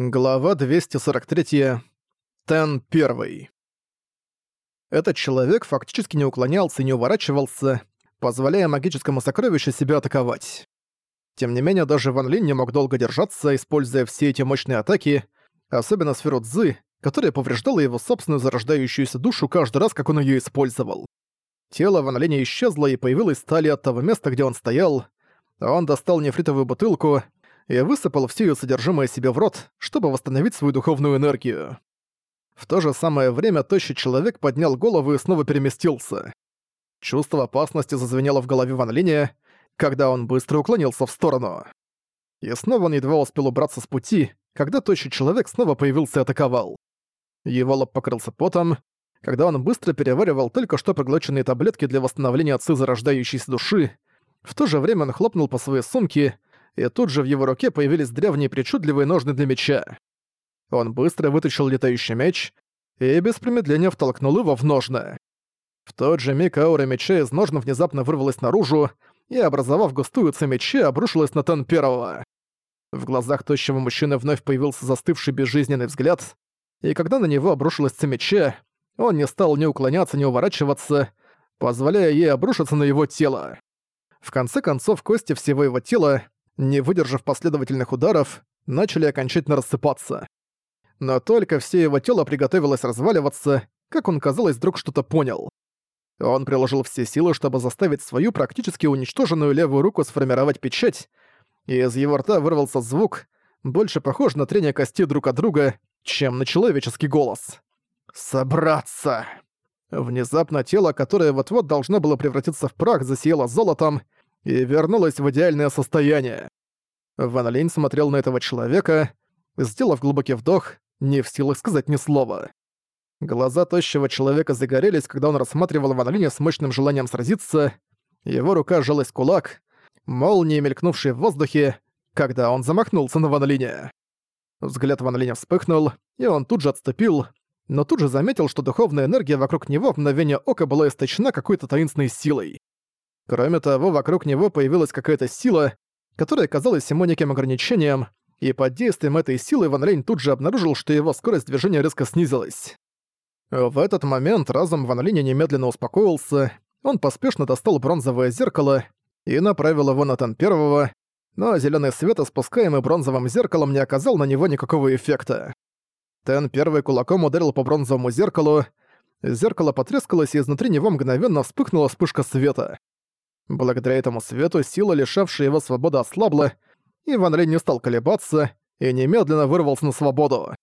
Глава 243. Тен 1. Этот человек фактически не уклонялся и не уворачивался, позволяя магическому сокровищу себя атаковать. Тем не менее, даже Ван Линь не мог долго держаться, используя все эти мощные атаки, особенно сферу Цзы, которая повреждала его собственную зарождающуюся душу каждый раз, как он ее использовал. Тело Ван Линя исчезло и появилось стали от того места, где он стоял. Он достал нефритовую бутылку и высыпал все ее содержимое себе в рот, чтобы восстановить свою духовную энергию. В то же самое время тощий человек поднял голову и снова переместился. Чувство опасности зазвенело в голове Ван Линя, когда он быстро уклонился в сторону. И снова он едва успел убраться с пути, когда тощий человек снова появился и атаковал. Его лоб покрылся потом, когда он быстро переваривал только что проглоченные таблетки для восстановления отцы зарождающейся души. В то же время он хлопнул по своей сумке, и тут же в его руке появились древние причудливые ножны для меча. Он быстро вытащил летающий меч и без промедления втолкнул его в ножны. В тот же миг аура меча из ножен внезапно вырвалась наружу и, образовав густую ци меча, обрушилась на Тен Первого. В глазах тощего мужчины вновь появился застывший безжизненный взгляд, и когда на него обрушилась ци меча, он не стал ни уклоняться, ни уворачиваться, позволяя ей обрушиться на его тело. В конце концов, кости всего его тела не выдержав последовательных ударов, начали окончательно рассыпаться. Но только все его тело приготовилось разваливаться, как он, казалось, вдруг что-то понял. Он приложил все силы, чтобы заставить свою практически уничтоженную левую руку сформировать печать, и из его рта вырвался звук, больше похож на трение костей друг от друга, чем на человеческий голос. «Собраться!» Внезапно тело, которое вот-вот должно было превратиться в прах, засияло золотом, и вернулась в идеальное состояние. Ван Линь смотрел на этого человека, сделав глубокий вдох, не в силах сказать ни слова. Глаза тощего человека загорелись, когда он рассматривал Ван Линя с мощным желанием сразиться, его рука сжалась в кулак, молнии, мелькнувшие в воздухе, когда он замахнулся на Ван Линя. Взгляд Ван Линя вспыхнул, и он тут же отступил, но тут же заметил, что духовная энергия вокруг него в мгновение ока была источена какой-то таинственной силой. Кроме того, вокруг него появилась какая-то сила, которая казалась ему неким ограничением, и под действием этой силы Ван Линь тут же обнаружил, что его скорость движения резко снизилась. В этот момент разум Ван Линя немедленно успокоился, он поспешно достал бронзовое зеркало и направил его на Тан Первого, но зеленый свет, испускаемый бронзовым зеркалом, не оказал на него никакого эффекта. Тен первый кулаком ударил по бронзовому зеркалу, зеркало потрескалось, и изнутри него мгновенно вспыхнула вспышка света. Благодаря этому свету сила, лишавшая его свободы, ослабла, и Ван Линь не стал колебаться и немедленно вырвался на свободу.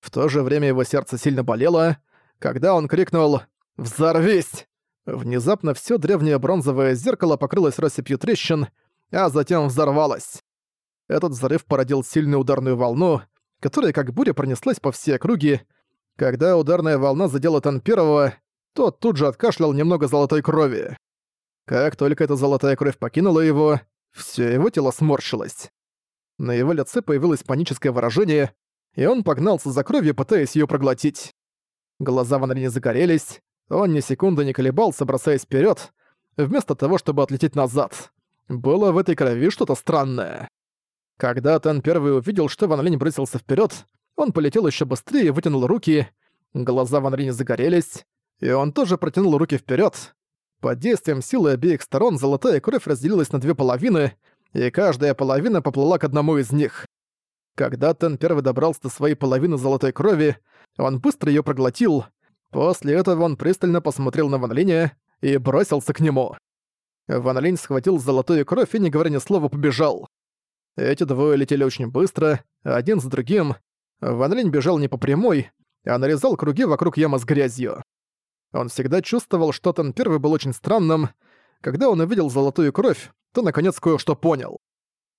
В то же время его сердце сильно болело, когда он крикнул «Взорвись!». Внезапно все древнее бронзовое зеркало покрылось россыпью трещин, а затем взорвалось. Этот взрыв породил сильную ударную волну, которая как буря пронеслась по всей округе. Когда ударная волна задела Тан Первого, тот тут же откашлял немного золотой крови. Как только эта золотая кровь покинула его, все его тело сморщилось. На его лице появилось паническое выражение, и он погнался за кровью, пытаясь ее проглотить. Глаза Ван Линя загорелись, он ни секунды не колебался, бросаясь вперед, вместо того, чтобы отлететь назад. Было в этой крови что-то странное. Когда Тен первый увидел, что Ван Линь бросился вперед, он полетел еще быстрее и вытянул руки. Глаза Ван Линя загорелись, и он тоже протянул руки вперед. Под действием силы обеих сторон золотая кровь разделилась на две половины, и каждая половина поплыла к одному из них. Когда Тен первый добрался до своей половины золотой крови, он быстро ее проглотил. После этого он пристально посмотрел на Ван Линя и бросился к нему. Ван Линь схватил золотую кровь и, не говоря ни слова, побежал. Эти двое летели очень быстро, один за другим. Ван Линь бежал не по прямой, а нарезал круги вокруг ямы с грязью. Он всегда чувствовал, что Тен Первый был очень странным. Когда он увидел золотую кровь, то наконец кое-что понял.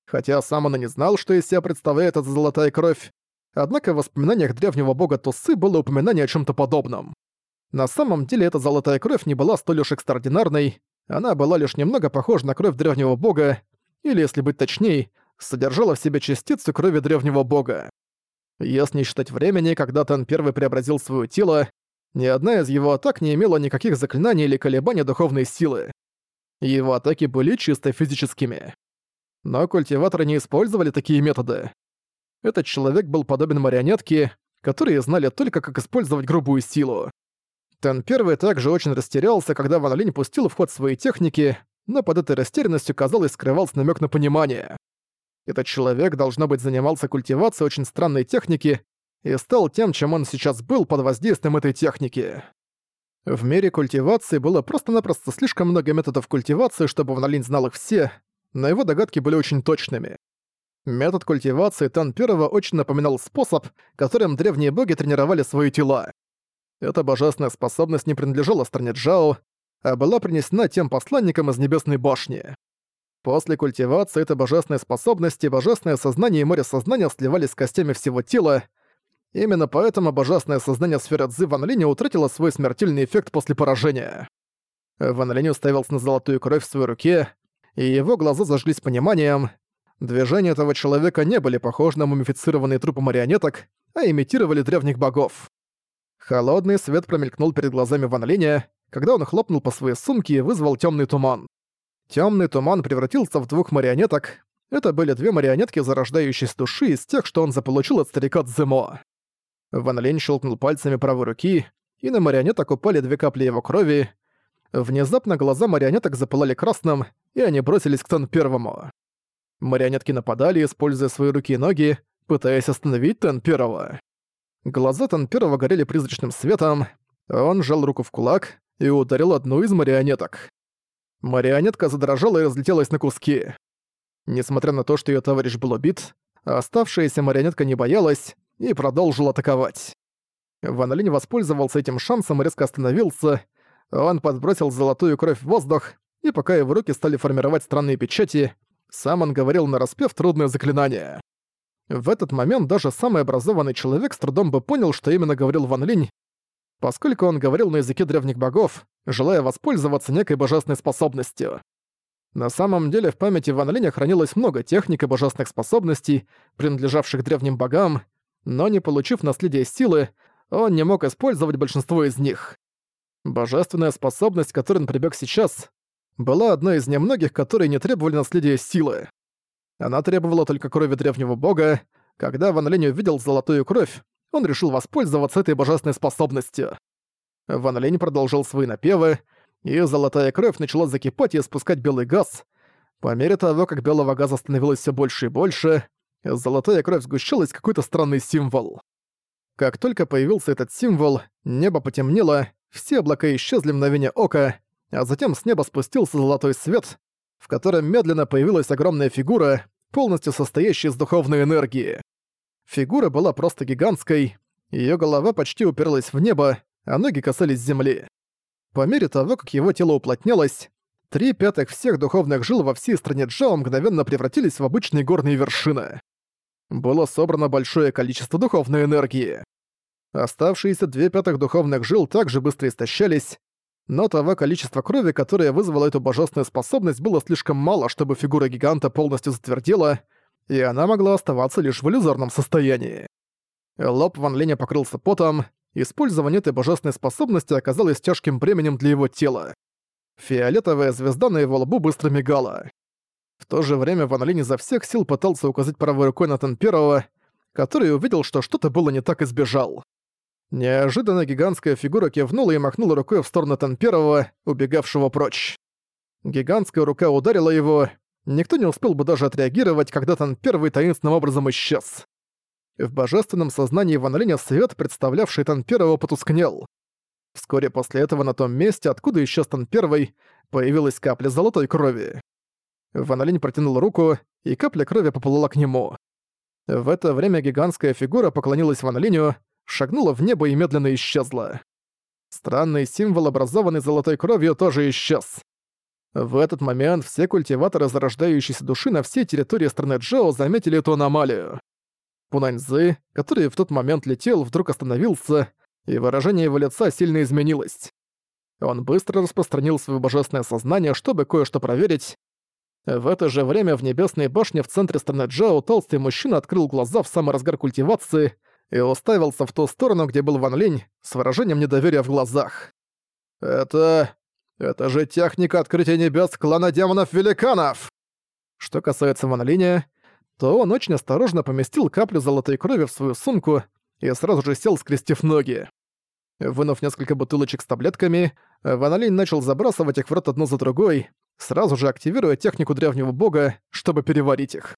Хотя сам он и не знал, что из себя представляет эта золотая кровь, однако в воспоминаниях древнего бога Тусы было упоминание о чем то подобном. На самом деле эта золотая кровь не была столь уж экстраординарной, она была лишь немного похожа на кровь древнего бога, или, если быть точней, содержала в себе частицу крови древнего бога. Если не считать времени, когда Тан Первый преобразил свое тело, ни одна из его атак не имела никаких заклинаний или колебаний духовной силы. Его атаки были чисто физическими. Но культиваторы не использовали такие методы. Этот человек был подобен марионетке, которые знали только, как использовать грубую силу. Тен Первый также очень растерялся, когда Ван Линь пустил в ход свои техники, но под этой растерянностью, казалось, скрывался намек на понимание. Этот человек, должно быть, занимался культивацией очень странной техники и стал тем, чем он сейчас был под воздействием этой техники. В мире культивации было просто-напросто слишком много методов культивации, чтобы Ван Линь знал их все, но его догадки были очень точными. Метод культивации Тан Первого очень напоминал способ, которым древние боги тренировали свои тела. Эта божественная способность не принадлежала стране Джао, а была принесена тем посланникам из Небесной Башни. После культивации этой божественной способности божественное сознание и море сознания сливались с костями всего тела. Именно поэтому божественное сознание сферы Цзы Ван Линя утратило свой смертельный эффект после поражения. Ван Линь уставился на золотую кровь в своей руке, и его глаза зажглись пониманием. Движения этого человека не были похожи на мумифицированные трупы марионеток, а имитировали древних богов. Холодный свет промелькнул перед глазами Ван Линя, когда он хлопнул по своей сумке и вызвал темный туман. Темный туман превратился в двух марионеток. Это были две марионетки зарождающейся души из тех, что он заполучил от старика Цзэмо. Ван Линь щелкнул пальцами правой руки, и на марионеток упали две капли его крови. Внезапно глаза марионеток запылали красным, и они бросились к Тен Первому. Марионетки нападали, используя свои руки и ноги, пытаясь остановить Тен Первого. Глаза Тан Первого горели призрачным светом, он сжал руку в кулак и ударил одну из марионеток. Марионетка задрожала и разлетелась на куски. Несмотря на то, что ее товарищ был убит, оставшаяся марионетка не боялась и продолжила атаковать. Ван Линь воспользовался этим шансом и резко остановился. Он подбросил золотую кровь в воздух, и пока его руки стали формировать странные печати, сам он говорил на распев трудное заклинание. В этот момент даже самый образованный человек с трудом бы понял, что именно говорил Ван Линь, поскольку он говорил на языке древних богов, желая воспользоваться некой божественной способностью. На самом деле в памяти Ван Линя хранилось много техник и божественных способностей, принадлежавших древним богам, но не получив наследие силы, он не мог использовать большинство из них. Божественная способность, которой он прибег сейчас, была одной из немногих, которые не требовали наследия силы. Она требовала только крови древнего бога. Когда Ван Линь увидел золотую кровь, он решил воспользоваться этой божественной способностью. Ван Линь продолжил свои напевы, и золотая кровь начала закипать и спускать белый газ. По мере того, как белого газа становилось все больше и больше, золотая кровь сгущалась какой-то странный символ. Как только появился этот символ, небо потемнело, все облака исчезли мгновение ока, а затем с неба спустился золотой свет, в котором медленно появилась огромная фигура, полностью состоящая из духовной энергии. Фигура была просто гигантской, ее голова почти уперлась в небо, а ноги касались земли. По мере того, как его тело уплотнялось, три пятых всех духовных жил во всей стране Джао мгновенно превратились в обычные горные вершины. Было собрано большое количество духовной энергии. Оставшиеся две пятых духовных жил также быстро истощались, но того количества крови, которое вызвало эту божественную способность, было слишком мало, чтобы фигура гиганта полностью затвердела, и она могла оставаться лишь в иллюзорном состоянии. Лоб Ван Линя покрылся потом, использование этой божественной способности оказалось тяжким бременем для его тела. Фиолетовая звезда на его лбу быстро мигала. В то же время Ван Линь изо всех сил пытался указать правой рукой на Тен Первого, который увидел, что что-то было не так и сбежал. Неожиданно гигантская фигура кивнула и махнула рукой в сторону Тан Первого, убегавшего прочь. Гигантская рука ударила его, никто не успел бы даже отреагировать, когда Тан Первый таинственным образом исчез. В божественном сознании Ван Линя свет, представлявший Тан Первого, потускнел. Вскоре после этого на том месте, откуда исчез Тан Первый, появилась капля золотой крови. Ван Линь протянул руку, и капля крови поплыла к нему. В это время гигантская фигура поклонилась Ван Линю, шагнула в небо и медленно исчезла. Странный символ, образованный золотой кровью, тоже исчез. В этот момент все культиваторы зарождающейся души на всей территории страны Джао заметили эту аномалию. Пунаньзы, который в тот момент летел, вдруг остановился, и выражение его лица сильно изменилось. Он быстро распространил свое божественное сознание, чтобы кое-что проверить. В это же время в небесной башне в центре страны Джао толстый мужчина открыл глаза в самый разгар культивации и уставился в ту сторону, где был Ван Линь, с выражением недоверия в глазах. «Это... это же техника открытия небес клана демонов-великанов!» Что касается Ван Линя, то он очень осторожно поместил каплю золотой крови в свою сумку и сразу же сел, скрестив ноги. Вынув несколько бутылочек с таблетками, Ван Линь начал забрасывать их в рот одну за другой, сразу же активируя технику древнего бога, чтобы переварить их.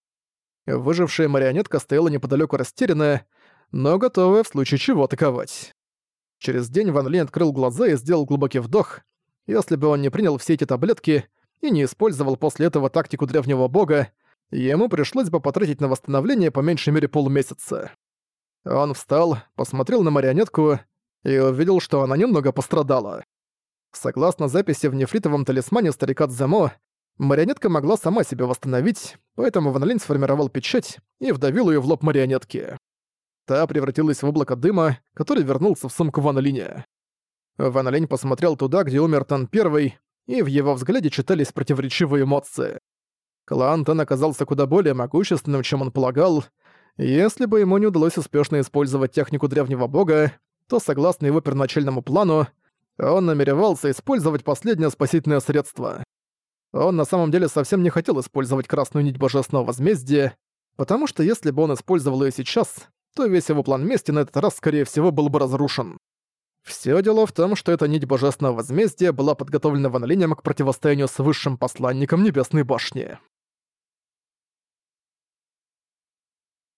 Выжившая марионетка стояла неподалеку растерянная, но готовая в случае чего атаковать. Через день Ван Линь открыл глаза и сделал глубокий вдох. Если бы он не принял все эти таблетки и не использовал после этого тактику древнего бога, ему пришлось бы потратить на восстановление по меньшей мере полмесяца. Он встал, посмотрел на марионетку и увидел, что она немного пострадала. Согласно записи в нефритовом талисмане старика Дземо, марионетка могла сама себя восстановить, поэтому Ван Линь сформировал печать и вдавил ее в лоб марионетки. Та превратилась в облако дыма, который вернулся в сумку Ван Линя. Ван Линь посмотрел туда, где умер Тан Первый, и в его взгляде читались противоречивые эмоции. Клан Тан оказался куда более могущественным, чем он полагал. Если бы ему не удалось успешно использовать технику древнего бога, то, согласно его первоначальному плану, он намеревался использовать последнее спасительное средство. Он на самом деле совсем не хотел использовать красную нить божественного возмездия, потому что если бы он использовал ее сейчас, то весь его план мести на этот раз, скорее всего, был бы разрушен. Всё дело в том, что эта нить божественного возмездия была подготовлена Ван Линем к противостоянию с высшим посланником Небесной Башни.